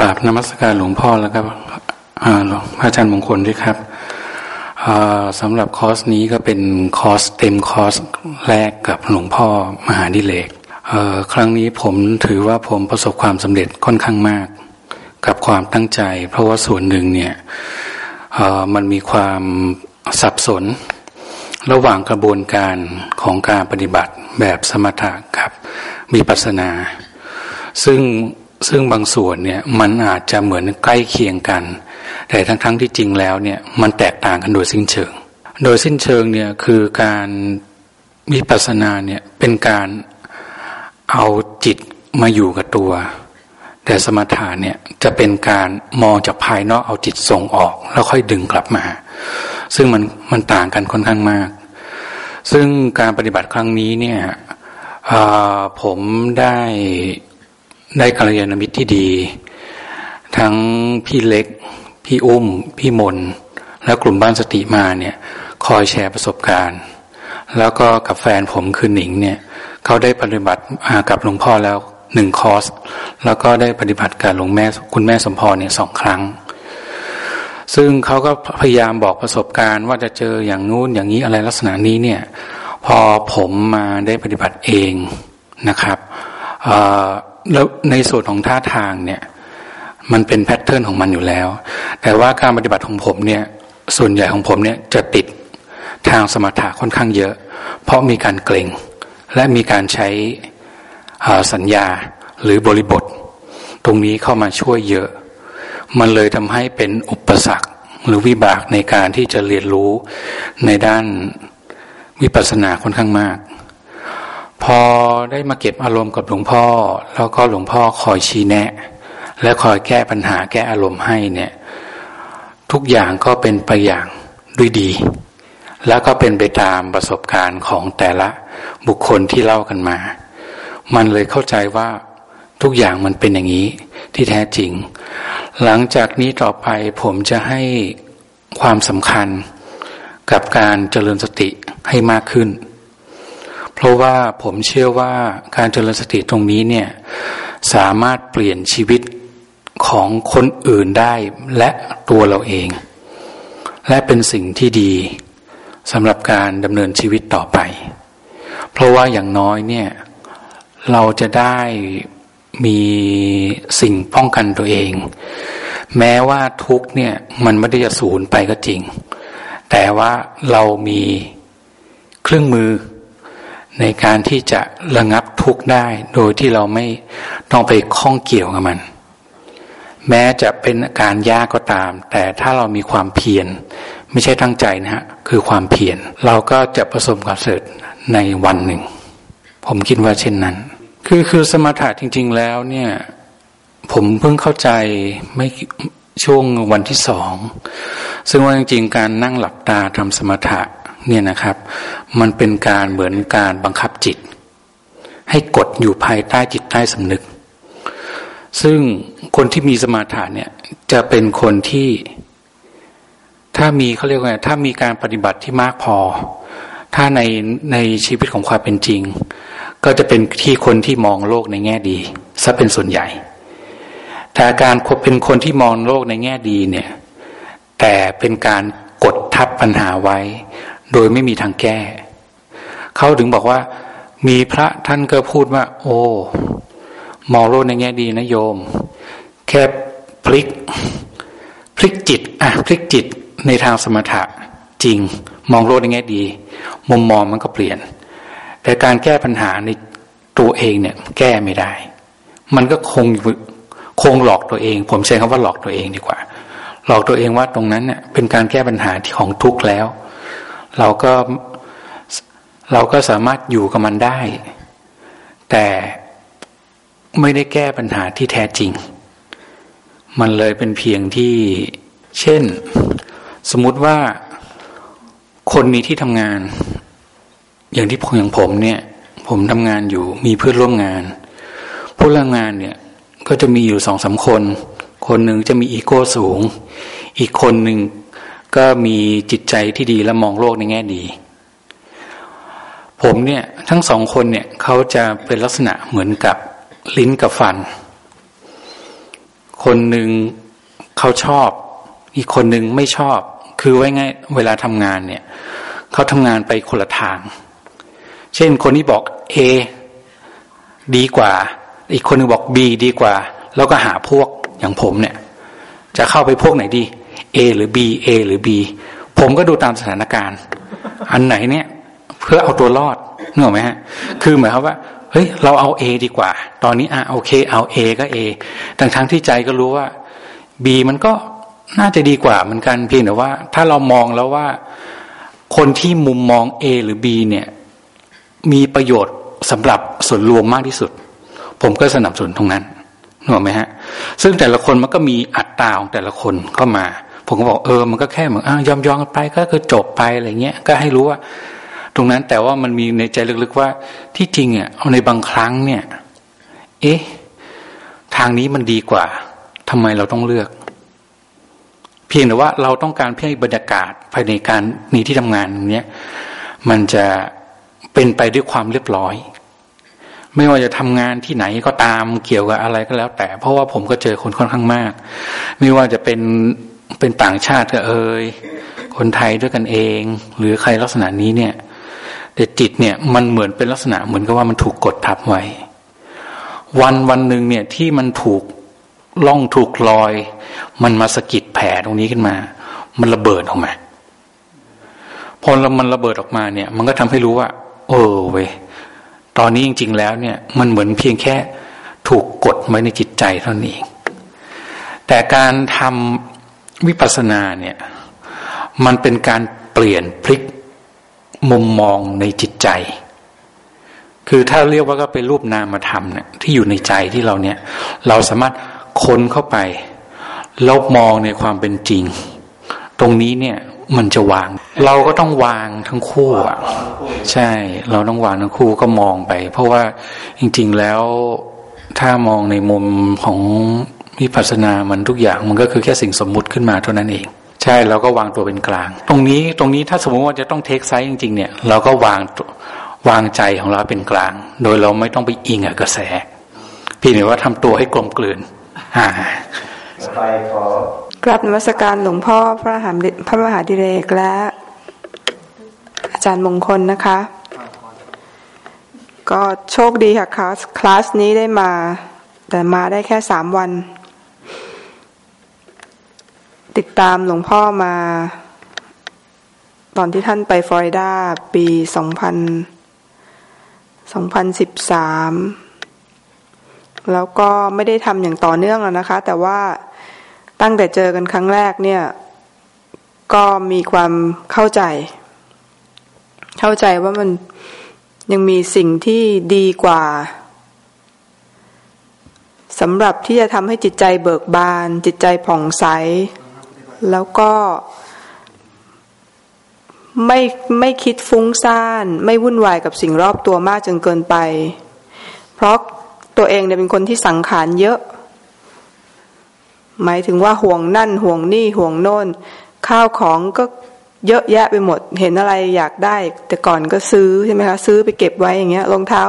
ราบนมัสการหลวงพ่อแล้วครับพระอาจารย์มงคลด้วยครับสำหรับคอร์สนี้ก็เป็นคอร์สเต็มคอร์สแรกกับหลวงพ่อมหาดิเลกครั้งนี้ผมถือว่าผมประสบความสำเร็จค่อนข้างมาก กับความตั้งใจ เพราะว่าส่วนหนึ่งเนี่ยมันมีความสับสน ระหว่างกระบวนการของการปฏิบัติแบบสมถะกับมีปัสนา ซึ่ง ซึ่งบางส่วนเนี่ยมันอาจจะเหมือนใกล้เคียงกัน แต่ทั้งๆทที่จริงแล้วเนี่ยมันแตกต่างกันโดยสิ้นเชิง โดยสิ้นเชิงเนี่ยคือการวิปัสสนาเนี่ยเป็นการเอาจิตมาอยู่กับตัว แต่สมถะเนี่ยจะเป็นการมองจากภายนอกเอาจิตส่งออก แล้วค่อยดึงกลับมา ซึ่งมันมันต่างกันค่อนข้างมาก ซึ่งการปฏิบัติครั้งนี้เนี่ยผมได้ ได้กัลยาณมิตรที่ดี ทั้งพี่เล็ก พี่อุ้ม พี่มน และกลุ่มบ้านสติมาเนี่ย คอยแชร์ประสบการณ์ แล้วก็กับแฟนผมคือหนิงเนี่ยเขาได้ปฏิบัติกับหลวงพ่อแล้วหนึ่งคอร์ส แล้วก็ได้ปฏิบัติกับหลวงแม่คุณแม่สมพรเนี่ยสองครั้ง ซึ่งเขาก็พยายามบอกประสบการณ์ว่าจะเจออย่างนู้นอย่างนี้อะไรลักษณะนี้เนี่ยพอผมมาได้ปฏิบัติเองนะครับ แล้วในส่วนของท่าทางเนี่ยมันเป็นแพทเทิร์นของมันอยู่แล้ว แต่ว่าการปฏิบัติของผมเนี่ยส่วนใหญ่ของผมเนี่ยจะติดทางสมถะค่อนข้างเยอะ เพราะมีการเกรงและมีการใช้สัญญาหรือบริบท ตรงนี้เข้ามาช่วยเยอะ มันเลยทำให้เป็นอุปสรรคหรือวิบากในการที่จะเรียนรู้ในด้านวิปัสสนาค่อนข้างมาก พอได้มาเก็บอารมณ์กับหลวงพ่อ แล้วก็หลวงพ่อคอยชี้แนะ และคอยแก้ปัญหาแก้อารมณ์ให้เนี่ย ทุกอย่างก็เป็นไปอย่างด้วยดี แล้วก็เป็นไปตามประสบการณ์ของแต่ละบุคคลที่เล่ากันมา มันเลยเข้าใจว่าทุกอย่างมันเป็นอย่างนี้ที่แท้จริง หลังจากนี้ต่อไปผมจะให้ความสำคัญกับการเจริญสติให้มากขึ้น เพราะว่าผมเชื่อว่าการเจริญสติตรงนี้เนี่ยสามารถเปลี่ยนชีวิตของคนอื่นได้และตัวเราเอง และเป็นสิ่งที่ดีสำหรับการดำเนินชีวิตต่อไป เพราะว่าอย่างน้อยเนี่ยเราจะได้มีสิ่งป้องกันตัวเอง แม้ว่าทุกเนี่ยมันไม่ได้จะสูญไปก็จริง แต่ว่าเรามีเครื่องมือ ในการที่จะระงับทุกข์ได้โดยที่เราไม่ต้องไปข้องเกี่ยวกับมัน แม้จะเป็นการยากก็ตาม แต่ถ้าเรามีความเพียรไม่ใช่ตั้งใจนะฮะคือความเพียรเราก็จะประสบความสำเร็จในวันหนึ่ง ผมคิดว่าเช่นนั้น คือคือสมถะจริง ๆ แล้วเนี่ย ผมเพิ่งเข้าใจไม่ช่วงวันที่สอง ซึ่งว่าจริงๆ การนั่งหลับตาทำสมถะ เนี่ยนะครับ มันเป็นการเหมือนการบังคับจิต ให้กดอยู่ภายใต้จิตใต้สำนึก ซึ่งคนที่มีสมาธิเนี่ยจะเป็นคนที่ ถ้ามีเขาเรียกว่าถ้ามีการปฏิบัติที่มากพอ ถ้าในในชีวิตของความเป็นจริง ก็จะเป็นที่คนที่มองโลกในแง่ดีซะเป็นส่วนใหญ่ แต่การเป็นคนที่มองโลกในแง่ดีเนี่ย แต่เป็นการกดทับปัญหาไว้ โดยไม่มีทางแก้ เขาถึงบอกว่า มีพระท่านก็พูดว่า โอ้ มองโลกในแง่ดีนะโยม แค่พลิก พลิกจิต อะ พลิกจิตในทางสมถะจริง มองโลกในแง่ดี มุมมองมันก็เปลี่ยน แต่การแก้ปัญหาในตัวเองเนี่ย แก้ไม่ได้ มันก็คงคงหลอกตัวเอง ผมใช้คำว่าหลอกตัวเองดีกว่า หลอกตัวเองว่าตรงนั้นเนี่ยเป็นการแก้ปัญหาที่ของทุกข์แล้ว เราก็เราก็สามารถอยู่กับมันได้ แต่ไม่ได้แก้ปัญหาที่แท้จริง มันเลยเป็นเพียงที่ เช่น สมมุติว่าคนมีที่ทำงาน อย่างที่ผมอย่างผมเนี่ย ผมทำงานอยู่มีเพื่อนร่วมงานผู้ร่วมงานเนี่ยก็จะมีอยู่สองสาคน คนหนึ่งจะมีอีโก้สูง อีกคนหนึ่ง ก็มีจิตใจที่ดีและมองโลกในแง่ดี ผมเนี่ยทั้งสองคนเนี่ยเขาจะเป็นลักษณะเหมือนกับลิ้นกับฟัน คนหนึ่งเขาชอบ อีกคนหนึ่งไม่ชอบ คือไว้ไงเวลาทำงานเนี่ยเขาทำงานไปคนละทาง เช่นคนที่บอกเอดีกว่า อีกคนนึงบอกบีดีกว่า แล้วก็หาพวกอย่างผมเนี่ย จะเข้าไปพวกไหนดี A หรือ B A หรือ B ผมก็ดูตามสถานการณ์ อันไหนเนี่ย เพื่อเอาตัวรอดนึกออกไหมฮะ คือหมายความว่าเฮ้ยเราเอา A ดีกว่า ตอนนี้อะโอเคเอา A ก็ A แต่ทั้งที่ใจก็รู้ว่า B มันก็น่าจะดีกว่าเหมือนกันเพียงแต่ว่า ถ้าเรามองแล้วว่า คนที่มุมมอง A หรือ B เนี่ย มีประโยชน์สำหรับส่วนรวมมากที่สุด ผมก็สนับสนุนตรงนั้นนึกไหมฮะ ซึ่งแต่ละคนมันก็มีอัตราของแต่ละคนเข้ามา ผมก็บอกเออมันก็แค่เหมือนอ้างยอมยอมกันไปก็คือจบไปอะไรเงี้ยก็ให้รู้ว่า ตรงนั้นแต่ว่ามันมีในใจลึกๆว่าที่จริงอะเอาในบางครั้งเนี่ย เอ๊ะทางนี้มันดีกว่าทำไมเราต้องเลือก เพียงแต่ว่าเราต้องการเพื่อให้บรรยากาศภายในการนี้ที่ทำงานเนี้ยมันจะเป็นไปด้วยความเรียบร้อยไม่ว่าจะทำงานที่ไหนก็ตามเกี่ยวกับอะไรก็แล้ว แต่เพราะว่าผมก็เจอคนค่อนข้างมาก ไม่ว่าจะเป็น เป็นต่างชาติก็เอ่ยคนไทยด้วยกันเอง หรือใครลักษณะนี้เนี่ย แต่จิตเนี่ยมันเหมือนเป็นลักษณะเหมือนกับว่ามันถูกกดทับไว้ วันวันหนึ่งเนี่ยที่มันถูกล่องถูกลอย มันมาสะกิดแผลตรงนี้ขึ้นมา มันระเบิดออกมาพอมันระเบิดออกมาเนี่ย มันก็ทำให้รู้ว่าเออเว้ยตอนนี้จริง ๆ แล้วเนี่ย มันเหมือนเพียงแค่ถูกกดไว้ในจิตใจเท่านั้นเองแต่การทำ วิปัสสนาเนี่ยมันเป็นการเปลี่ยนพลิกมุมมองในจิตใจ คือถ้าเรียกว่าก็เป็นรูปนามธรรมเนี่ยที่อยู่ในใจที่เราเนี่ย เราสามารถค้นเข้าไปแล้วมองในความเป็นจริง ตรงนี้เนี่ยมันจะวาง เราก็ต้องวางทั้งคู่อะใช่ เราต้องวางทั้งคู่ก็มองไป เพราะว่าจริง ๆแล้วถ้ามองในมุมของ วิปัสสนามันทุกอย่างมันก็คือแค่สิ่งสมมุติขึ้นมาเท่านั้นเอง ใช่เราก็วางตัวเป็นกลาง ตรงนี้ตรงนี้ถ้าสมมติว่าจะต้องเทคไซส์จริงๆเนี่ยเราก็วางวางใจของเราเป็นกลาง โดยเราไม่ต้องไปอิงกับกระแส พี่เนี่ยว่าทำตัวให้กลมกลืนอ่าไปขอกราบนมัสการหลวงพ่อพระหาพระมหาดิเรกและอาจารย์มงคลนะคะ ก็โชคดีค่ะคลาสคลาสนี้ได้มา แต่มาได้แค่สามวัน ติดตามหลวงพ่อมา ตอนที่ท่านไปฟลอริดาปีสองพันสองพันสิบสามแล้วก็ไม่ได้ทำอย่างต่อเนื่องแล้วนะคะ แต่ว่าตั้งแต่เจอกันครั้งแรกเนี่ย ก็มีความเข้าใจ เข้าใจว่ามันยังมีสิ่งที่ดีกว่าสำหรับที่จะทำให้จิตใจเบิกบาน จิตใจผ่องใส แล้วก็ไม่ไม่คิดฟุ้งซ่าน ไม่วุ่นวายกับสิ่งรอบตัวมากจนเกินไป เพราะตัวเองเนี่ยเป็นคนที่สังขารเยอะ หมายถึงว่าห่วงนั่นห่วงนี่ห่วงโน่น ข้าวของก็เยอะแยะไปหมด เห็นอะไรอยากได้ แต่ก่อนก็ซื้อใช่ไหมคะซื้อไปเก็บไว้อย่างเงี้ยรองเท้า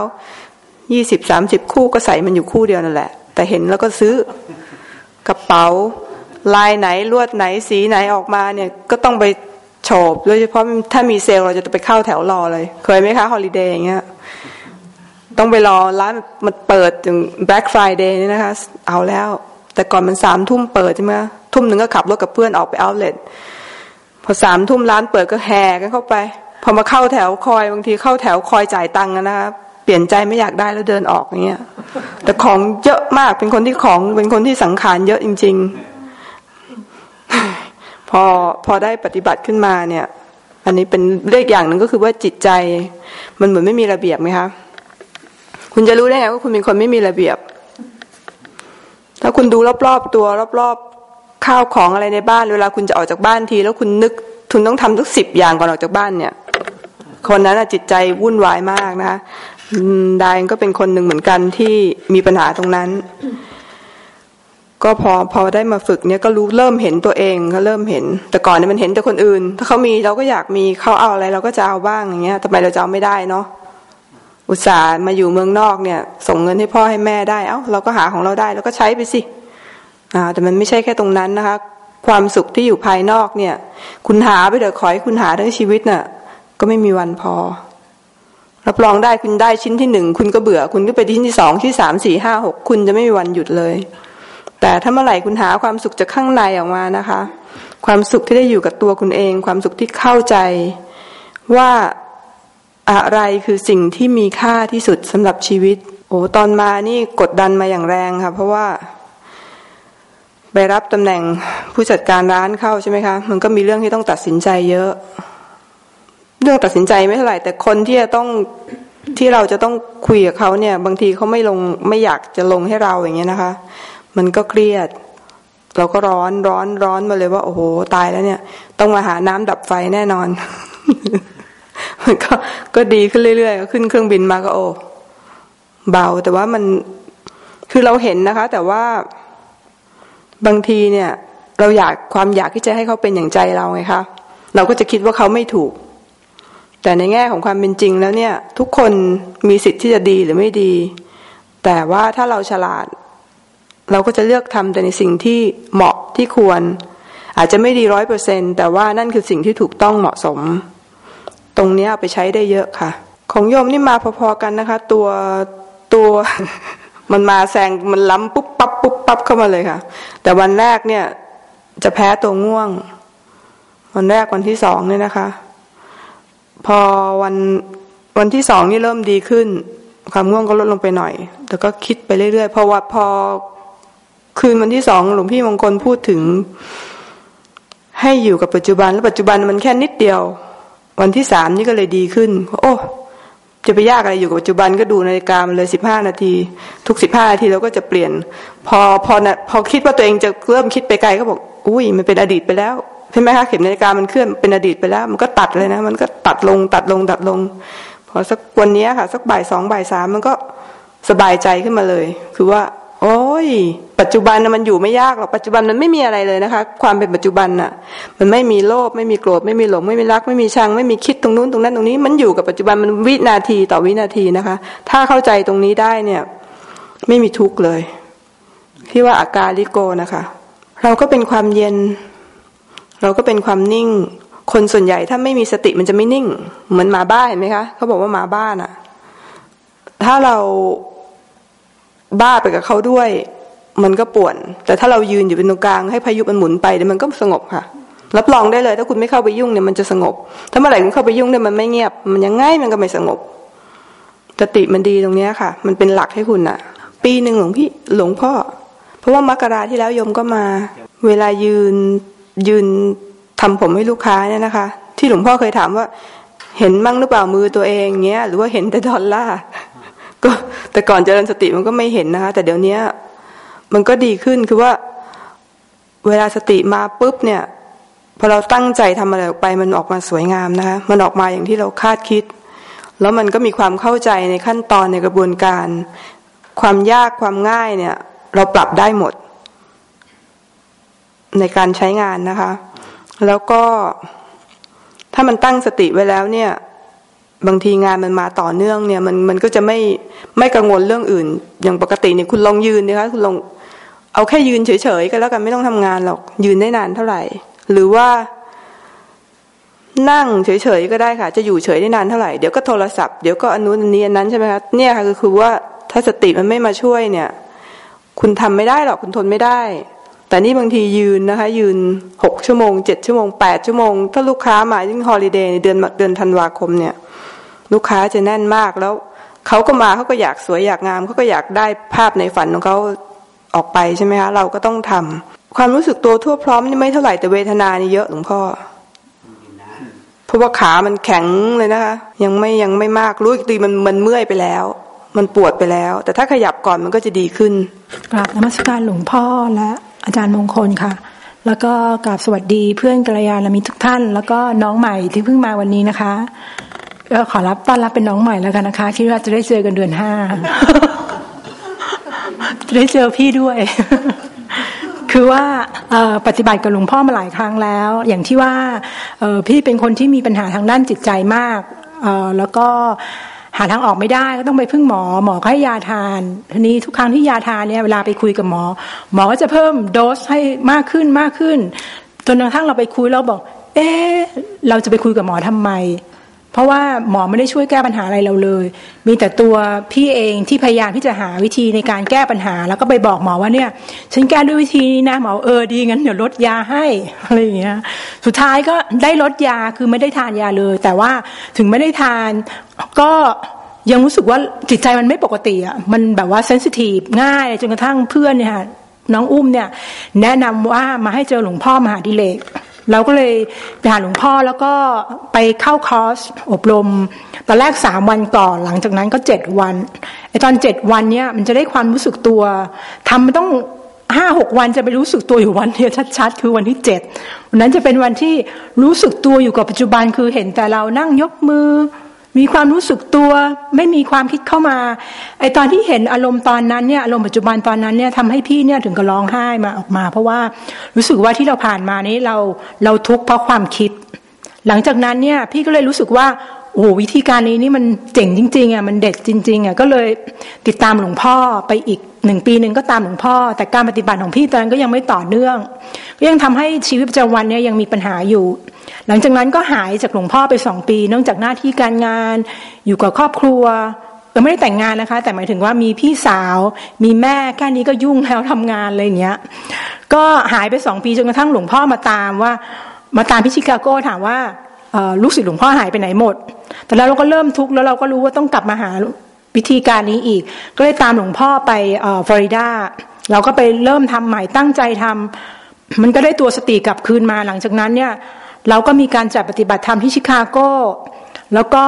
ยี่สิบสามสิบคู่ก็ใส่มันอยู่คู่เดียวนั่นแหละ แต่เห็นแล้วก็ซื้อกระเป๋า ลายไหนลวดไหนสีไหนออกมาเนี่ยก็ต้องไปโฉบโดยเฉพาะถ้ามีเซลล์เราจะไปเข้าแถวรอเลย เคยไหมคะฮอลิเดย์อย่างเงี้ยต้องไปรอร้านมันเปิดถึง Black Friday นี่นะคะ เอาแล้ว แต่ก่อนมันสามทุ่มเปิดใช่ไหมทุ่มหนึ่งก็ขับรถกับเพื่อนออกไปเอาเลทพอสามทุ่มร้านเปิดก็แห่กันเข้าไป พอมาเข้าแถวคอยบางทีเข้าแถวคอยจ่ายตังค์นะครับเปลี่ยนใจไม่อยากได้แล้วเดินออกอย่างเงี้ยแต่ของเยอะมากเป็นคนที่ของเป็นคนที่สังขารเยอะจริง ๆ พอพอได้ปฏิบัติขึ้นมาเนี่ย อันนี้เป็นเรื่องอย่างหนึ่งก็คือว่าจิตใจ มันเหมือนไม่มีระเบียบไหมคะคุณจะรู้ได้ไงว่าคุณเป็นคนไม่มีระเบียบ ถ้าคุณดูรอบๆตัว รอบๆข้าวของอะไรในบ้านเวลาคุณจะออกจากบ้านที แล้วคุณนึกคุณต้องทำทุกสิบอย่างก่อนออกจากบ้านเนี่ย คนนั้นจิตใจวุ่นวายมากนะคะดายก็เป็นคนหนึ่งเหมือนกันที่มีปัญหาตรงนั้น ก็พอพอได้มาฝึกเนี่ยก็รู้เริ่มเห็นตัวเองก็เริ่มเห็น แต่ก่อนเนี่ยมันเห็นแต่คนอื่น ถ้าเขามีเราก็อยากมีเขาเอาอะไร เราก็จะเอาบ้างอย่างเงี้ยทำไมเราจะเอาไม่ได้เนาะอุตส่าห์มาอยู่เมืองนอกเนี่ย ส่งเงินให้พ่อให้แม่ได้เอา้าเราก็หาของเราได้แล้วก็ใช้ไปสิอ่าแต่มันไม่ใช่แค่ตรงนั้นนะคะ ความสุขที่อยู่ภายนอกเนี่ย คุณหาไปเถอะขอให้คุณหาทั้งชีวิตน่ะ ก็ไม่มีวันพอรับรองได้คุณได้ชิ้นที่หนึ่งคุณก็เบื่อ คุณก็ไปชิ้นที่สองที่สามสี่ห้าหกคุณจะไม่มีวันหยุดเลย แต่ถ้าเมื่อไหร่คุณหาความสุขจากข้างในออกมานะคะ ความสุขที่ได้อยู่กับตัวคุณเอง ความสุขที่เข้าใจว่าอะไรคือสิ่งที่มีค่าที่สุดสำหรับชีวิต โอ้ตอนมานี่กดดันมาอย่างแรงค่ะ เพราะว่า ไปรับตำแหน่งผู้จัดการร้านเข้าใช่ไหมคะมันก็มีเรื่องที่ต้องตัดสินใจเยอะ เรื่องตัดสินใจไม่เท่าไหร่ แต่คนที่จะต้องที่เราจะต้องคุยกับเขาเนี่ย บางทีเขาไม่ลงไม่อยากจะลงให้เราอย่างเงี้ยนะคะ มันก็เครียด เราก็ร้อนร้อนร้อนมาเลยว่าโอ้โหตายแล้วเนี่ย ต้องมาหาน้ำดับไฟแน่นอน มันก็ก็ดีขึ้นเรื่อยๆขึ้นเครื่องบินมาก็โอ้เบา แต่ว่ามันคือเราเห็นนะคะ แต่ว่าบางทีเนี่ย เราอยากความอยากที่จะให้เขาเป็นอย่างใจเราไงคะเราก็จะคิดว่าเขาไม่ถูก แต่ในแง่ของความเป็นจริงแล้วเนี่ย ทุกคนมีสิทธิ์ที่จะดีหรือไม่ดี แต่ว่าถ้าเราฉลาด เราก็จะเลือกทำแต่ในสิ่งที่เหมาะที่ควร อาจจะไม่ดีร้อยเปอร์เซ็นแต่ว่านั่นคือสิ่งที่ถูกต้องเหมาะสม ตรงนี้เอาไปใช้ได้เยอะค่ะ ของโยมนี่มาพอๆกันนะคะ ตัวตัวมันมาแซงมันล้ำปุ๊บปั๊บปุ๊บปั๊บเข้ามาเลยค่ะ แต่วันแรกเนี่ย จะแพ้ตัวง่วง วันแรกวันที่สองเนี่ยนะคะ พอวันวันที่สองนี่เริ่มดีขึ้น ความง่วงก็ลดลงไปหน่อย แต่ก็คิดไปเรื่อยๆ เพราะว่าพอ คืนวันที่สองหลวงพี่มงคลพูดถึง ให้อยู่กับปัจจุบันแล้วปัจจุบันมันแค่นิดเดียว วันที่สามนี่ก็เลยดีขึ้น โอ้จะไปยากอะไรอยู่กับปัจจุบันก็ดูนาฬิกามันเลยสิบห้านาที ทุกสิบห้านาทีเราก็จะเปลี่ยน พอพอนะพอคิดว่าตัวเองจะเริ่มคิดไปไกลก็บอก อุ้ยมันเป็นอดีตไปแล้วใช่ไหมคะเข็มนาฬิกามันเคลื่อนเป็นอดีตไปแล้ว มันก็ตัดเลยนะ มันก็ตัดลงตัดลงตัดลง พอสักวันนี้ค่ะ สักบ่ายสองบ่ายสามมันก็สบายใจขึ้นมาเลย คือว่า โอ้ย ปัจจุบันมันอยู่ไม่ยากหรอกปัจจุบันมันไม่มีอะไรเลยนะคะ ความเป็นปัจจุบันน่ะ มันไม่มีโลภไม่มีโกรธไม่มีหลงไม่มีรัก ไม่มีชัง ไม่มีคิดตรงนู้นตรงนั้นตรงนี้ มันอยู่กับปัจจุบันมันวินาทีต่อวินาทีนะคะ ถ้าเข้าใจตรงนี้ได้เนี่ย ไม่มีทุกข์เลยที่ว่าอาการลิโกนะคะ เราก็เป็นความเย็น เราก็เป็นความนิ่ง คนส่วนใหญ่ถ้าไม่มีสติมันจะไม่นิ่ง เหมือนหมาบ้าเห็นไหมคะเขาบอกว่าหมาบ้านอะถ้าเรา บ้าไปกับเขาด้วย มันก็ป่วน แต่ถ้าเรายืนอยู่เป็นตรงกลางให้พายุมันหมุนไปเดี๋ยวมันก็สงบค่ะรับรองได้เลย ถ้าคุณไม่เข้าไปยุ่งเนี่ยมันจะสงบ ถ้าเมื่อไหร่คุณเข้าไปยุ่งเนี่ยมันไม่เงียบ มันยังไงมันก็ไม่สงบสติมันดีตรงเนี้ยค่ะ มันเป็นหลักให้คุณอะปีหนึ่งหลวงพี่หลวงพ่อ เพราะว่ามกราที่แล้วยมก็มา เวลายืนยืนทำผมให้ลูกค้าเนี่ยนะคะ ที่หลวงพ่อเคยถามว่า เห็นมั่งหรือเปล่ามือตัวเองเงี้ย หรือว่าเห็นแต่ดอลลาร์ ก็แต่ก่อนเจริญสติมันก็ไม่เห็นนะคะ แต่เดี๋ยวนี้มันก็ดีขึ้นคือว่า เวลาสติมาปุ๊บเนี่ยพอเราตั้งใจทำอะไรออกไปมันออกมาสวยงามนะคะมันออกมาอย่างที่เราคาดคิด แล้วมันก็มีความเข้าใจในขั้นตอนในกระบวนการ ความยากความง่ายเนี่ย เราปรับได้หมด ในการใช้งานนะคะ แล้วก็ถ้ามันตั้งสติไว้แล้วเนี่ย บางทีงานมันมาต่อเนื่องเนี่ย มันมันก็จะไม่ไม่กังวลเรื่องอื่น อย่างปกติเนี่ยคุณลองยืนนะคะคุณลองเอาแค่ยืนเฉยๆก็แล้วกันไม่ต้องทำงานหรอกยืนได้นานเท่าไหร่ หรือว่า นั่งเฉยๆก็ได้ค่ะ จะอยู่เฉยได้นานเท่าไหร่เดี๋ยวก็โทรศัพท์เดี๋ยวก็อนุนนี้อันนั้นใช่ไหมคะเนี่ยค่ะคือว่าถ้าสติมันไม่มาช่วยเนี่ย คุณทำไม่ได้หรอกคุณทนไม่ได้ แต่นี่บางทียืนนะคะ ยืนหกชั่วโมงเจ็ดชั่วโมงแปดชั่วโมง ถ้าลูกค้ามายิ่งฮอลิเดย์ในเดือนเดือนธันวาคมเนี่ย ลูกค้าจะแน่นมากแล้วเขาก็มาเขาก็อยากสวยอยากงามเขาก็อยากได้ภาพในฝันของเขาออกไปใช่ไหมคะเราก็ต้องทำความรู้สึกตัวทั่วพร้อมนี่ไม่เท่าไหร่แต่เวทนานี่เยอะหลวงพ่อเพราะว่าขามันแข็งเลยนะคะยังไม่ยังไม่มากรู้อีกทีมันมันเมื่อยไปแล้ว มันปวดไปแล้ว แต่ถ้าขยับก่อนมันก็จะดีขึ้นกราบนมัสการหลวงพ่อและอาจารย์มงคลค่ะ แล้วก็กราบสวัสดีเพื่อนกัลยาณมิตรทุกท่าน แล้วก็น้องใหม่ที่เพิ่งมาวันนี้นะคะ ก็ขอรับต้อนรับเป็นน้องใหม่แล้วกันนะคะ คิดว่าจะได้เจอกันเดือนห้าจะได้เจอพี่ด้วย คือว่าปฏิบัติกับหลวงพ่อมาหลายครั้งแล้ว อย่างที่ว่าพี่เป็นคนที่มีปัญหาทางด้านจิตใจมากแล้วก็หาทางออกไม่ได้ก็ต้องไปพึ่งหมอหมอให้ยาทานทีนี้ทุกครั้งที่ยาทานเนี่ยเวลาไปคุยกับหมอ หมอก็จะเพิ่มโดสให้มากขึ้นมากขึ้นจนกระทั่งเราไปคุยเราบอก เอ๊เราจะไปคุยกับหมอทำไม เพราะว่าหมอไม่ได้ช่วยแก้ปัญหาอะไรเราเลย มีแต่ตัวพี่เองที่พยายามที่จะหาวิธีในการแก้ปัญหา แล้วก็ไปบอกหมอว่าเนี่ย ฉันแก้ด้วยวิธีนี้นะหมอเออดีงั้นเดี๋ยวลดยาให้อะไรอย่างเงี้ยสุดท้ายก็ได้ลดยาคือไม่ได้ทานยาเลย แต่ว่าถึงไม่ได้ทานก็ยังรู้สึกว่าจิตใจมันไม่ปกติอะมันแบบว่าเซนซิทีฟง่ายจนกระทั่งเพื่อนเนี่ยน้องอุ้มเนี่ย แนะนำว่ามาให้เจอหลวงพ่อมหาดิเลก เราก็เลยไปหาหลวงพ่อแล้วก็ไปเข้าคอร์สอบรม ตอนแรกสามวันก่อนหลังจากนั้นก็เจ็ดวันไอตอนเจ็ดวันเนี้ยมันจะได้ความรู้สึกตัวทำมันต้องห้าหกวันจะไปรู้สึกตัวอยู่วันเดียวชัดๆ คือวันที่เจ็ดวันนั้นจะเป็นวันที่รู้สึกตัวอยู่กับปัจจุบันคือเห็นแต่เรานั่งยกมือ มีความรู้สึกตัวไม่มีความคิดเข้ามาไอตอนที่เห็นอารมณ์ตอนนั้นเนี่ยอารมณ์ปัจจุบันตอนนั้นเนี่ยทำให้พี่เนี่ยถึงกับร้องไห้มาออกมา เพราะว่ารู้สึกว่าที่เราผ่านมานี้เราเราทุกข์เพราะความคิด หลังจากนั้นเนี่ยพี่ก็เลยรู้สึกว่าโอ้วิธีการนี้นี่มันเจ๋งจริงๆอะมันเด็ดจริงๆอะก็เลยติดตามหลวงพ่อไปอีก หนึ่งปีหนึ่งก็ตามหลวงพ่อ แต่การปฏิบัติของพี่ตอนนั้นก็ยังไม่ต่อเนื่อง ก็ยังทำให้ชีวิตประจำวันเนี่ยยังมีปัญหาอยู่ หลังจากนั้นก็หายจากหลวงพ่อไปสองปี เนื่องจากหน้าที่การงาน อยู่กับครอบครัวก็ไม่ได้แต่งงานนะคะ แต่หมายถึงว่ามีพี่สาว มีแม่แค่นี้ก็ยุ่งแล้วทำงานอะไรอย่างเงี้ย ก็หายไปสองปีจนกระทั่งหลวงพ่อมาตามว่า มาตามพิชิกาโก้ถามว่าลูกศิษย์หลวงพ่อหายไปไหนหมด แต่แล้วเราก็เริ่มทุกข์แล้วเราก็รู้ว่าต้องกลับมาหา วิธีการนี้อีก ก็เลยตามหลวงพ่อไปฟลอริดาเราก็ไปเริ่มทำใหม่ตั้งใจทำมันก็ได้ตัวสติกลับคืนมาหลังจากนั้นเนี่ย เราก็มีการจัดปฏิบัติธรรมที่ชิคาโก แล้วก็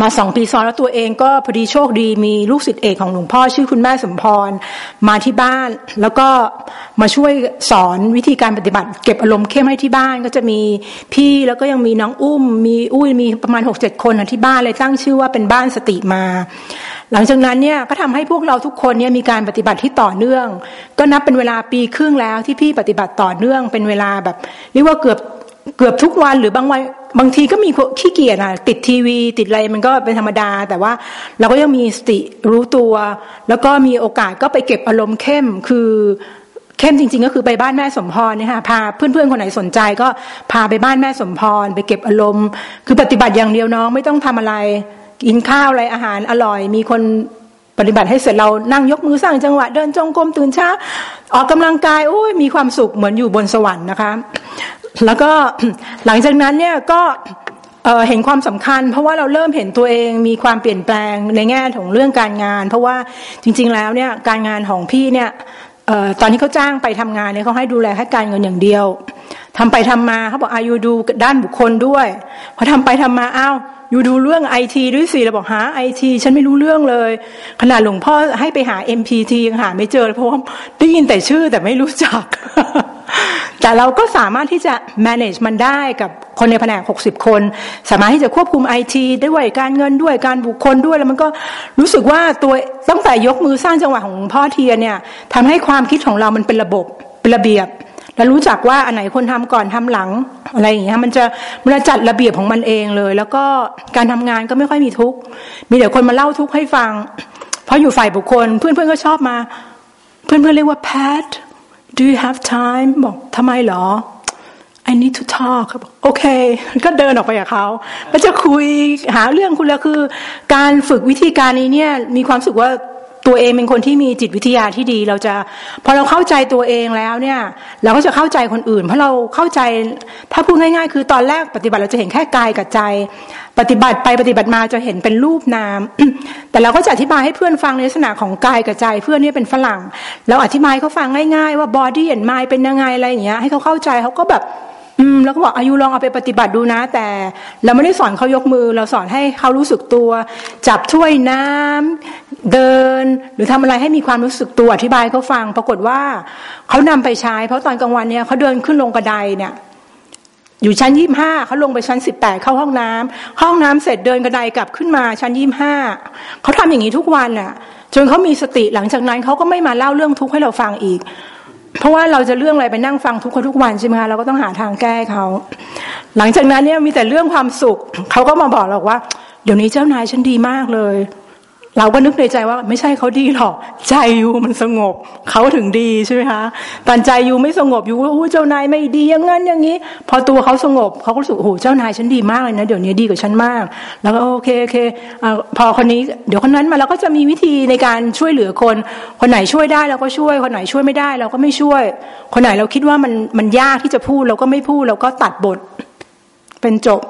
มาสองปีซ้อนแล้วตัวเองก็พอดีโชคดีมีลูกศิษย์เอกของหลวงพ่อชื่อคุณแม่สมพรมาที่บ้าน แล้วก็มาช่วยสอนวิธีการปฏิบัติ เก็บอารมณ์เข้มให้ที่บ้านก็จะมีพี่แล้วก็ยังมีน้องอุ้ม มีอุ้ยมีประมาณหกเจ็ดคนที่บ้านเลยตั้งชื่อว่าเป็นบ้านสติมา หลังจากนั้นเนี่ยก็ทำให้พวกเราทุกคนเนี่ยมีการปฏิบัติที่ต่อเนื่อง ก็นับเป็นเวลาปีครึ่งแล้วที่พี่ปฏิบัติต่อเนื่อง เป็นเวลาแบบเรียกว่าเกือบ เกือบทุกวันหรือบางวันบางทีก็มีขี้เกียจอะติดทีวี ติดอะไรมันก็เป็นธรรมดา แต่ว่าเราก็ยังมีสติรู้ตัว แล้วก็มีโอกาสก็ไปเก็บอารมณ์เข้มคือเข้มจริงๆ ก็คือไปบ้านแม่สมพรเนี่ยค่ะพาเพื่อนๆคนไหนสนใจก็พาไปบ้านแม่สมพร ไปเก็บอารมณ์ คือปฏิบัติอย่างเดียวน้องไม่ต้องทำอะไร กินข้าวอะไรอาหารอร่อย มีคนปฏิบัติให้เสร็จเรานั่งยกมือสร้างจังหวะเดินจงกรมตื่นเช้าออกกำลังกายโอ้ยมีความสุขเหมือนอยู่บนสวรรค์นะคะ แล้วก็หลังจากนั้นเนี่ยก็เห็นความสำคัญ เพราะว่าเราเริ่มเห็นตัวเองมีความเปลี่ยนแปลงในแง่ของเรื่องการงาน เพราะว่าจริง ๆ แล้วเนี่ยการงานของพี่เนี่ยตอนที่เขาจ้างไปทำงานเนี่ยเขาให้ดูแลแค่การเงินอย่างเดียวทำไปทำมาเขาบอกอายุดูด้านบุคคลด้วยพอทำไปทำมาอ้าวอยู่ดูเรื่องไอทีด้วยสิเราบอกหาไอทีฉันไม่รู้เรื่องเลย ขนาดหลวงพ่อให้ไปหา MPT ยังหาไม่เจอเพราะว่าได้ยินแต่ชื่อแต่ไม่รู้จัก แต่เราก็สามารถที่จะ manage มันได้กับคนในแผนก 60 คน สามารถที่จะควบคุมไอทีด้วยการเงินด้วยการบุคคลด้วยแล้วมันก็รู้สึกว่าตัวตั้งแต่ยกมือสร้างจังหวะของพ่อเทียนเนี่ยทำให้ความคิดของเรามันเป็นระบบเป็นระเบียบ แล้วรู้จักว่าอันไหนคนทำก่อนทำหลังอะไรอย่างเงี้ยมันจะมันจะจัดระเบียบของมันเองเลย แล้วก็การทำงานก็ไม่ค่อยมีทุกข์มีแต่คนมาเล่าทุกข์ให้ฟัง เพราะอยู่ฝ่ายบุคคลเพื่อนเพื่อนก็ชอบมา เพื่อนเพื่อนเรียกว่า Pat do you have time บอกทำไมเหรอ I need to talk บอกโอเค ก็เดินออกไปกับเขาก็จะคุยหาเรื่องคุณแล้วคือ การฝึกวิธีการนี้เนี่ย มีความสุขว่า ตัวเองเป็นคนที่มีจิตวิทยาที่ดีเราจะพอเราเข้าใจตัวเองแล้วเนี่ย เราก็จะเข้าใจคนอื่น เพราะเราเข้าใจถ้าพูดง่ายๆ คือตอนแรกปฏิบัติเราจะเห็นแค่กายกับใจ ปฏิบัติไปปฏิบัติมาจะเห็นเป็นรูปนาม แต่เราก็จะอธิบายให้เพื่อนฟังในลักษณะของกายกับใจเพื่อนนี่เป็นฝรั่งเราอธิบายเขาฟังง่าย ๆ ว่า body and mind เป็นยังไงอะไรอย่างเงี้ยให้เขาเข้าใจเขาก็แบบ อืมแล้วก็บอกอายุลองเอาไปปฏิบัติดูนะ แต่เราไม่ได้สอนเขายกมือ เราสอนให้เขารู้สึกตัว จับถ้วยน้ำเดิน หรือทำอะไรให้มีความรู้สึกตัวอธิบายเขาฟัง ปรากฏว่าเขานำไปใช้ เพราะตอนกลางวันเนี่ยเขาเดินขึ้นลงกระไดเนี่ย อยู่ชั้นยี่ห้าเขาลงไปชั้นสิบแปดเข้าห้องน้ำห้องน้ำเสร็จเดินกระไดกลับขึ้นมาชั้นยี่ห้าเขาทำอย่างนี้ทุกวันอะ จนเขามีสติหลังจากนั้นเขาก็ไม่มาเล่าเรื่องทุกข์ให้เราฟังอีก เพราะว่าเราจะเรื่องอะไรไปนั่งฟังทุกคนทุกวันใช่ไหมคะเราก็ต้องหาทางแก้เขา หลังจากนั้นเนี่ยมีแต่เรื่องความสุขเขาก็มาบอกเราว่า เดี๋ยวนี้เจ้านายฉันดีมากเลย เราก็นึกในใจว่าไม่ใช่เขาดีหรอก ใจยูมันสงบเขาถึงดีใช่ไหมคะตอนใจยูไม่สงบยูว่าโอ้เจ้านายไม่ดีอย่างนั้นอย่างนี้ พอตัวเขาสงบเขาก็รู้สึกโอ้เจ้านายฉันดีมากเลยนะเดี๋ยวนี้ดีกว่าฉันมาก แล้วก็โอเคโอเคอพอคนนี้เดี๋ยวคนนั้นมาเราก็จะมีวิธีในการช่วยเหลือคน คนไหนช่วยได้เราก็ช่วย คนไหนช่วยไม่ได้ เราก็ไม่ช่วย คนไหนเราคิดว่ามันมันยากที่จะพูดเราก็ไม่พูดเราก็ตัดบทเป็นจบ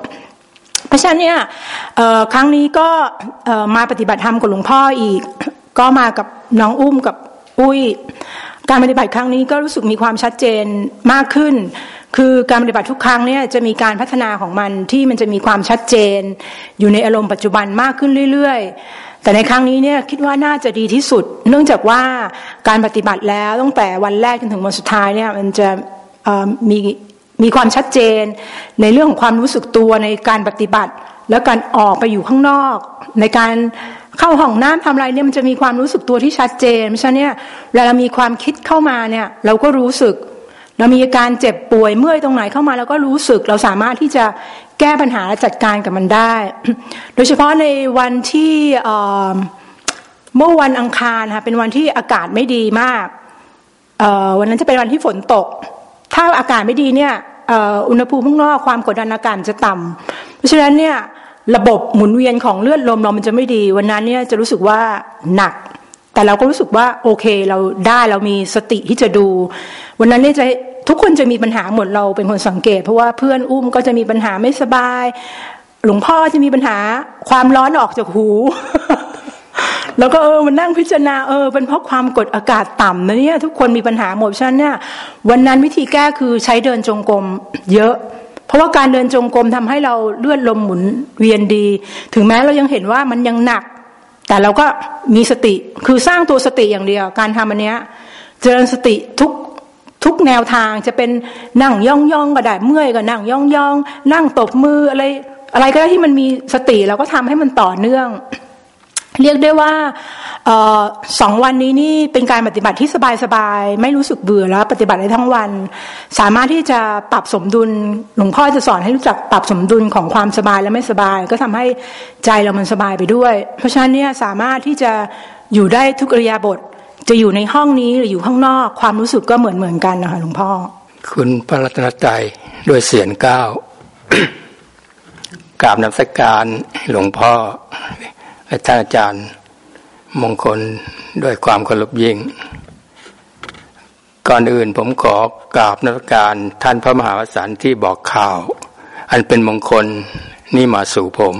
เพราะฉะนั้นเนี่ยครั้งนี้ก็มาปฏิบัติธรรมกับหลวงพ่ออีก ก็มากับน้องอุ้มกับอุ้ย การปฏิบัติครั้งนี้ก็รู้สึกมีความชัดเจนมากขึ้น คือการปฏิบัติทุกครั้งเนี่ยจะมีการพัฒนาของมันที่มันจะมีความชัดเจน อยู่ในอารมณ์ปัจจุบันมากขึ้นเรื่อย ๆ แต่ในครั้งนี้เนี่ยคิดว่าน่าจะดีที่สุด เนื่องจากว่าการปฏิบัติแล้วตั้งแต่วันแรกจนถึงวันสุดท้ายเนี่ยมันจะมี มีความชัดเจนในเรื่องของความรู้สึกตัวในการปฏิบัติ แล้วการออกไปอยู่ข้างนอก ในการเข้าห้องน้ำทำอะไรเนี่ยมันจะมีความรู้สึกตัวที่ชัดเจนไม่ใช่เนี่ยเวลาเรามีความคิดเข้ามาเนี่ยเราก็รู้สึก เรามีอาการเจ็บป่วยเมื่อยตรงไหนเข้ามาเราก็รู้สึกเราสามารถที่จะแก้ปัญหาและจัดการกับมันได้ โดยเฉพาะในวันที่เมื่อวันอังคารค่ะเป็นวันที่อากาศไม่ดีมากวันนั้นจะเป็นวันที่ฝนตก ถ้าอากาศไม่ดีเนี่ยอุณหภูมิข้างนอกความกดดันอากาศจะต่ำเพราะฉะนั้นเนี่ยระบบหมุนเวียนของเลือดลมเรามันจะไม่ดี วันนั้นเนี่ยจะรู้สึกว่าหนัก แต่เราก็รู้สึกว่าโอเคเราได้เรามีสติที่จะดู วันนั้นเนี่ยจะทุกคนจะมีปัญหาหมดเราเป็นคนสังเกต เพราะว่าเพื่อนอุ้มก็จะมีปัญหาไม่สบาย หลวงพ่อจะมีปัญหาความร้อนออกจากหู แล้วก็เออมันนั่งพิจารณาเออเป็นเพราะความกดอากาศต่ำนะเนี่ยทุกคนมีปัญหาหมดฉันเนี่ยวันนั้นวิธีแก้คือใช้เดินจงกรมเยอะ เพราะว่าการเดินจงกรมทำให้เราเลือดลมหมุนเวียนดี ถึงแม้เรายังเห็นว่ามันยังหนัก แต่เราก็มีสติคือสร้างตัวสติอย่างเดียว การทำอันเนี้ยเจริญสติทุกทุกแนวทางจะเป็นนั่งย่องย่องก็ได้เมื่อยก็นั่งย่องย่องนั่งตบมืออะไรอะไรก็ได้ที่มันมีสติเราก็ทำให้มันต่อเนื่อง เรียกได้ว่าสองวันนี้นี่เป็นการปฏิบัติที่สบายๆ ไม่รู้สึกเบื่อแล้ว ปฏิบัติได้ทั้งวัน สามารถที่จะปรับสมดุลหลวงพ่อจะสอนให้รู้จักปรับสมดุลของความสบายและไม่สบาย ก็ทำให้ใจเรามันสบายไปด้วย เพราะฉะนั้นเนี่ยสามารถที่จะอยู่ได้ทุกอริยาบท จะอยู่ในห้องนี้หรืออยู่ข้างนอก ความรู้สึกก็เหมือนเหมือนกันนะคะหลวงพ่อ คุณพระรัตนใจด้วยเสียงก้าวกราบนำสักการหลวงพ่อ ท่านอาจารย์มงคลด้วยความเคารพยิ่ง ก่อนอื่นผมขอกราบนักการท่านพระมหาวสันที่บอกข่าว อันเป็นมงคลนี่มาสู่ผม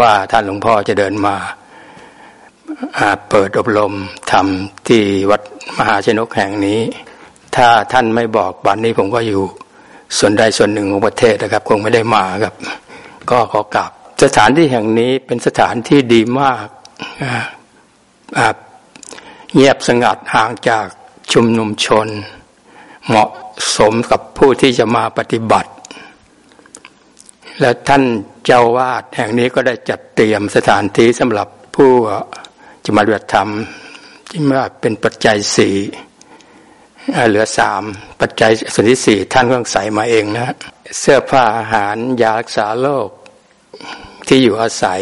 ว่าท่านหลวงพ่อจะเดินมาเปิดอบรมทำที่วัดมหาชนกแห่งนี้ ถ้าท่านไม่บอกบันนี้ผมก็อยู่ส่วนใดส่วนหนึ่งของประเทศนะครับ คงไม่ได้มาครับ ก็ขอกราบ สถานที่แห่งนี้เป็นสถานที่ดีมากเงียบสงัดห่างจากชุมนุมชน เหมาะสมกับผู้ที่จะมาปฏิบัติ และท่านเจ้าวาดแห่งนี้ก็ได้จัดเตรียมสถานที่สำหรับผู้จะมาเรียนธรรมที่ว่าเป็นปัจจัยสี่เหลือสามปัจจัยส่วนที่สี่ท่านก็ใส่มาเองนะ เสื้อผ้าอาหารยารักษาโรค ที่อยู่อาศัย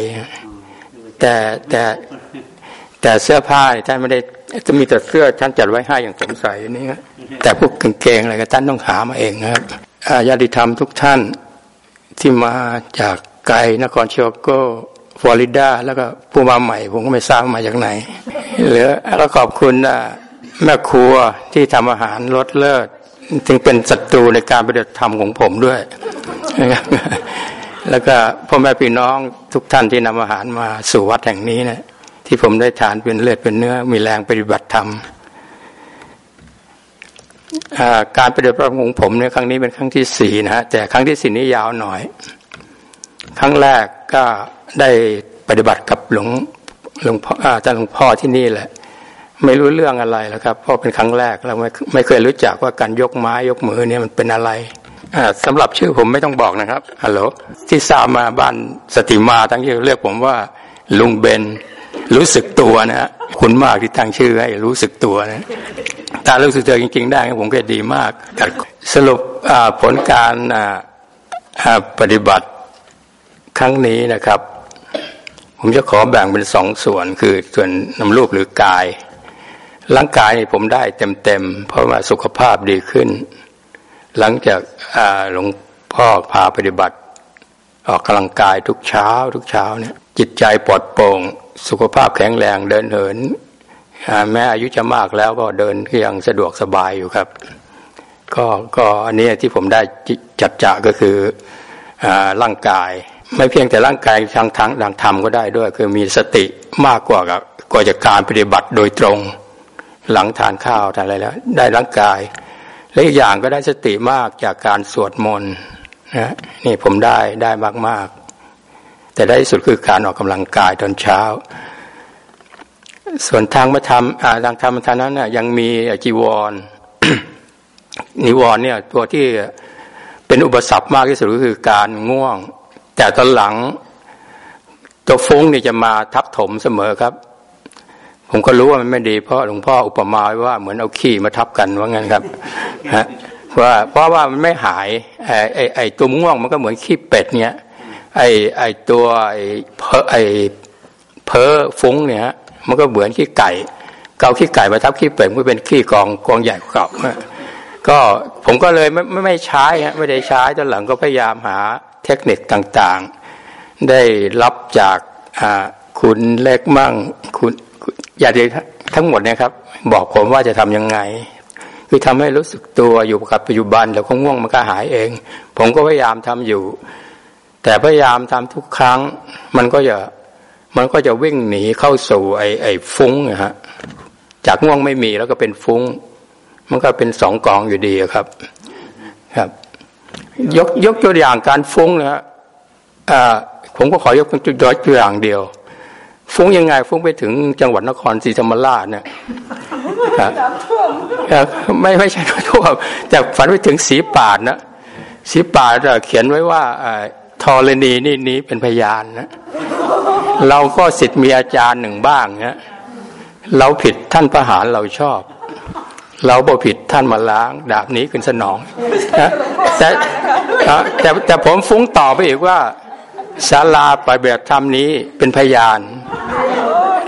แต่แต่แต่เสื้อผ้าท่านไม่ได้จะมีแต่เสื้อท่านจัดไว้ให้อย่างสงสัยนี่แต่พวกกางเกงอะไรก็ท่านต้องหามาเองครับญาติธรรมทุกท่านที่มาจากไกลนครชิคาโกฟลอริดา แล้วก็ผู้มาใหม่ ผมก็ไม่ทราบมาจากไหนเหลือแล้วขอบคุณแม่ครัวที่ทำอาหารรสเลิศจึงเป็นศัตรูในการปฏิบัติธรรมของผมด้วย แล้วก็พ่อแม่พี่น้องทุกท่านที่นำอาหารมาสู่วัดแห่งนี้นะที่ผมได้ทานเป็นเลือดเป็นเนื้อ มีแรงปฏิบัติธรรมการปฏิบัติของผมเนี่ยครั้งนี้เป็นครั้งที่สี่นะฮะแต่ครั้งที่สี่นี้ยาวหน่อย ครั้งแรกก็ได้ปฏิบัติกับหลวงหลวงพ่ออาจารย์หลวงพ่อที่นี่แหละ ไม่รู้เรื่องอะไรแล้วครับเพราะเป็นครั้งแรกเราไม่ไม่เคยรู้จักว่าการยกไม้ยกมือเนี่ยมันเป็นอะไร สำหรับชื่อผมไม่ต้องบอกนะครับฮัลโหลที่ทราบมาบ้านสติมาทั้งที่เรียกผมว่า ลุงเบนรู้สึกตัวนะฮะคุณมากที่ตั้งชื่อให้รู้สึกตัวนะถ้ารู้สึกตัวจริง ๆ ได้ผมก็ดีมากสรุปผลการปฏิบัติครั้งนี้นะครับ ผมจะขอแบ่งเป็นสองส่วนคือส่วนนำรูปหรือกาย ร่างกายผมได้เต็มๆเพราะว่าสุขภาพดีขึ้น หลังจากหลวงพ่อพาปฏิบัติ ออกกำลังกายทุกเช้า ทุกเช้าเนี่ย จิตใจปลอดโปร่ง สุขภาพแข็งแรงเดินเหินแม้อายุจะมากแล้วก็เดินยังสะดวกสบายอยู่ครับ ก็ก็อันนี้ที่ผมได้จัดจะก็คืออร่างกาย ไม่เพียงแต่ร่างกายทางทางทางธรรมก็ได้ด้วย คือมีสติมากกว่ากับกว่าจากการปฏิบัติโดยตรง หลังทานข้าวทานอะไรแล้ว ได้ร่างกาย และอีกอย่างก็ได้สติมากจากการสวดมนต์นะนี่ผมได้ได้มากๆ แต่ได้สุดคือการออกกำลังกายตอนเช้า ส่วนทางมาทำทางธรรมทานนั้นน่ยยังมีจีวร นิวรเนี่ยตัวที่เป็นอุปสรรคมากที่สุดก็คือการง่วง แต่ตอนหลังตัวฟุ้งนี่ยจะมาทับถมเสมอครับ ผมก็รู้ว่ามันไม่ดี เพราะหลวงพ่ออุปมาไว้ว่าเหมือนเอาขี้มาทับกันว่างั้นครับฮะว่าเพราะว่ามันไม่หายไอ้ไอ้ไอ้ตัวง่วงมันก็เหมือนขี้เป็ดเนี่ยไอ้ไอ้ตัวไอ้เพอไอ้เพอฟุ้งเนี่ย มันก็เหมือนขี้ไก่ เกาขี้ไก่มาทับขี้เป็ดมันเป็นขี้กองกองใหญ่เก่าก็ผมก็เลยไม่ไม่ไม่ใช้ฮะไม่ได้ใช้ตอนหลังก็พยายามหาเทคนิคต่างๆ ได้รับจากคุณเล็กมั่งคุณ อย่าดีทั้งหมดเนี่ยครับ บอกผมว่าจะทํำยังไง คือทำให้รู้สึกตัวอยู่กับปัจจุบันแล้วก็ง่วงมันก็หายเอง ผมก็พยายามทำอยู่ แต่พยายามทำทุกครั้ง มันก็จะมันก็จะวิ่งหนีเข้าสู่ไอ้ไอ้ฟุ้งนะฮะจากง่วงไม่มีแล้วก็เป็นฟุ้ง มันก็เป็นสองกองอยู่ดีครับครับ ยกยกตัวอย่างการฟุ้งนะฮะผมก็ขอยกตัวอย่างเดียว ฟุ้งยังไง ฟุ้งไปถึงจังหวัดนครศรีธรรมราชเนี่ยไม่ไม่ใช่ทั่วแต่ฝันไปถึงสีปาดนะสีปาดเขียนไว้ว่าทอรณีนี่นี้เป็นพยานนะเราก็สิทธิ์มีอาจารย์หนึ่งบ้างเนี่ยเราผิดท่านประหารเราชอบ เราบ่ผิดท่านมาล้าง ดาบนี้ขึ้นสนองนะแต่แต่แต่ผมฟุ้งต่อไปอีกว่าศาลาปฏิบัติธรรมนี้เป็นพยาน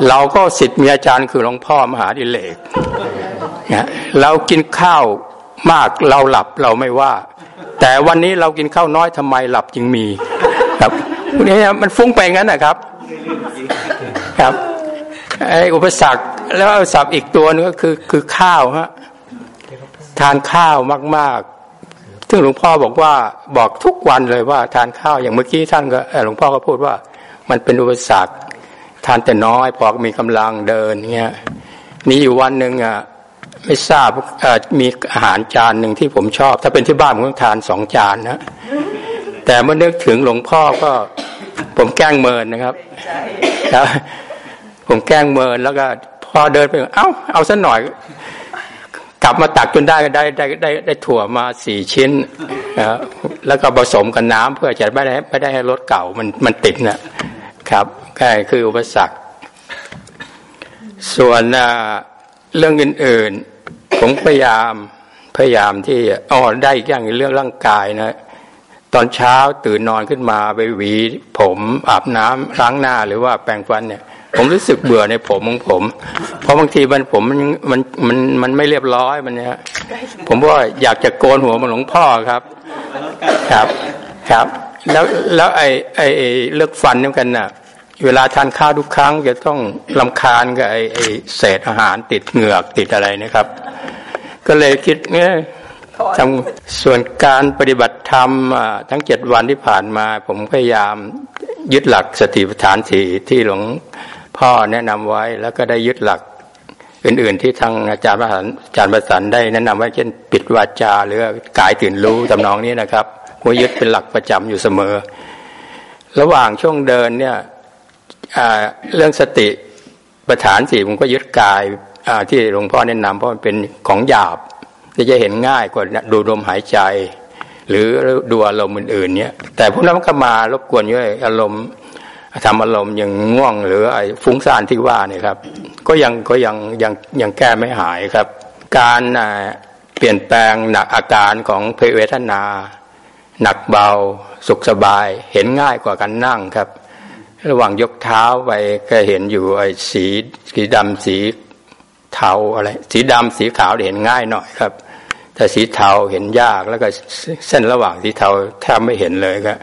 เราก็สิทธิ์มีอาจารย์คือหลวงพ่อมหาดิเลกนะเรากินข้าวมากเราหลับเราไม่ว่า แต่วันนี้เรากินข้าวน้อยทำไมหลับจึงมีครับนี้มันฟุ้งไปงั้นนะครับครับไอ้อุปสรรคแล้วสับอีกตัวนึงก็คือคือข้าวฮะทานข้าวมากๆซึ่งหลวงพ่อบอกว่าบอกทุกวันเลยว่าทานข้าวอย่างเมื่อกี้ท่านก็หลวงพ่อก็พูดว่า มันเป็นอุปสรรค ทานแต่น้อยพอมีกำลังเดินเงี้ยนี่อยู่วันหนึ่งอะไม่ทราบมีอาหารจานหนึ่งที่ผมชอบ ถ้าเป็นที่บ้านผมต้องทานสองจานนะแต่เมื่อนึกถึงหลวงพ่อก็ผมแกล้งเมินนะครับครับผมแกล้งเมินแล้วก็พอเดินไป เอ้า เอาสักหน่อย กลับมาตักจนได้ได้ได้ได้ได้ถั่วมาสี่ชิ้นนะแล้วก็ผสมกับน้ำเพื่อจะไม่ได้ไม่ได้ให้รถเก่ามันมันติดนะครับ คืออุปสรรค ส่วนเรื่องอื่นๆ ผมพยายามพยายามที่อ๋อได้อีกอย่างเรื่องร่างกายนะ ตอนเช้าตื่นนอนขึ้นมาไปหวี ผมอาบน้ำล้างหน้าหรือว่าแปรงฟันเนี่ย ผมรู้สึกเบื่อในผมของผม เพราะบางทีมันผมมันมันมันมันไม่เรียบร้อยมันเนี่ยผมว่าอยากจะโกนหัวมันหลวงพ่อครับ ครับครับ แล้วแล้วไอ้ไอ้เลือกฟันนี่กันน่ะ เวลาทานข้าวทุกครั้ง จะต้องลำคาญกับไอ้ไอ้เศษอาหารติดเหงือกติดอะไรนะครับ ก็เลยคิดเนี่ยทำส่วนการปฏิบัติธรรมทั้งเจ็ดวันที่ผ่านมา ผมพยายามยึดหลักสติปัฏฐานสี่ที่หลวงพ่อแนะนำไว้แล้วก็ได้ยึดหลักอื่นๆที่ทางอาจารย์ประสานอาจารย์ประสันได้แนะนำไว้เช่นปิดวาจาหรือกายตื่นรู้ตำนองนี้นะครับผมยึดเป็นหลักประจำอยู่เสมอ ระหว่างช่วงเดินเนี่ย เรื่องสติปัฏฐานสี่ผมก็ยึดกายที่หลวงพ่อแนะนำเพราะมันเป็นของหยาบจะเห็นง่ายกว่าดูลมหายใจ หรือดูอารมณ์อื่นๆเนี่ยแต่พวกนั้นก็มารบกวนเยอะอารมณ์ทำอารมณ์ยังง่วง หรือไอ้ฟุ้งซ่านที่ว่าเนี่ยครับ ก็ยังก็ยังยังยังแก้ไม่หายครับ การเปลี่ยนแปลงหนักอาการของเพเวทนา หนักเบาสุขสบาย เห็นง่ายกว่าการนั่งครับ ระหว่างยกเท้าไปก็เห็นอยู่ไอ้สีสีดำสีเทาอะไร สีดำสีขาวเห็นง่ายหน่อยครับ แต่สีเทาเห็นยากแล้วก็เส้นระหว่างสีเทาแทบไม่เห็นเลยก็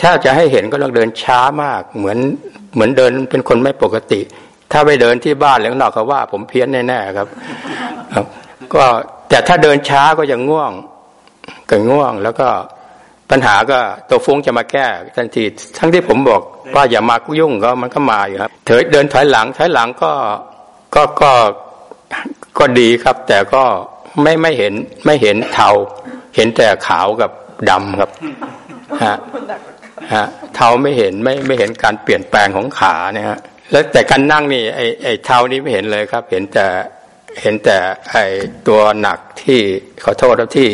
ถ้าจะให้เห็นก็ต้องเดินช้ามาก เหมือนเหมือนเดินเป็นคนไม่ปกติ ถ้าไปเดินที่บ้านหรือนอกก็ว่า ผมเพี้ยนแน่ๆครับ ก็แต่ถ้าเดินช้าก็ยังง่วงก็ง่วงแล้วก็ ปัญหาก็ตัวฟุ้งจะมาแก้ทันทีทั้งที่ผมบอกว่าอย่ามายุ่งก็มันก็มาอยู่ครับเถอยเดินถอยหลังถอยหลังก็ก็ก็ก็ดีครับ แต่ก็ไม่ไม่เห็นไม่เห็นเทา เห็นแต่ขาวกับดำครับฮะฮะเทาไม่เห็นไม่ไม่เห็นการเปลี่ยนแปลงของขาเนี่ยฮะแล้วแต่การนั่งนี่ไอไอเทานี้ไม่เห็นเลยครับ เห็นแต่เห็นแต่ไอตัวหนักที่ขอโทษที่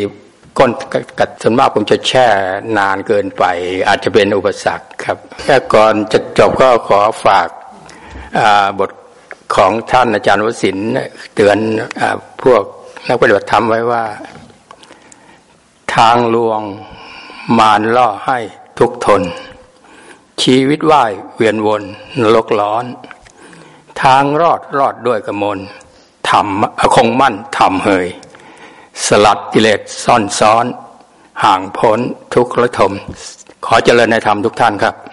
ก้นกัดส่วนมากผมจะแช่นานเกินไป อาจจะเป็นอุปสรรคครับแค่ก่อนจะจบก็ขอฝากบทของท่านอาจารย์วสินเตือนอพวกนักปฏิบัติธรรมไว้ว่า ทางลวงมารล่อให้ทุกทน ชีวิตว่ายเวียนวนนรกร้อน ทางรอดรอดด้วยกระมลทำคงมั่นทำเฮย สลัดกิเลสซ่อนซ้อน ห่างพ้นทุกข์ระทม ขอเจริญในธรรมทุกท่านครับ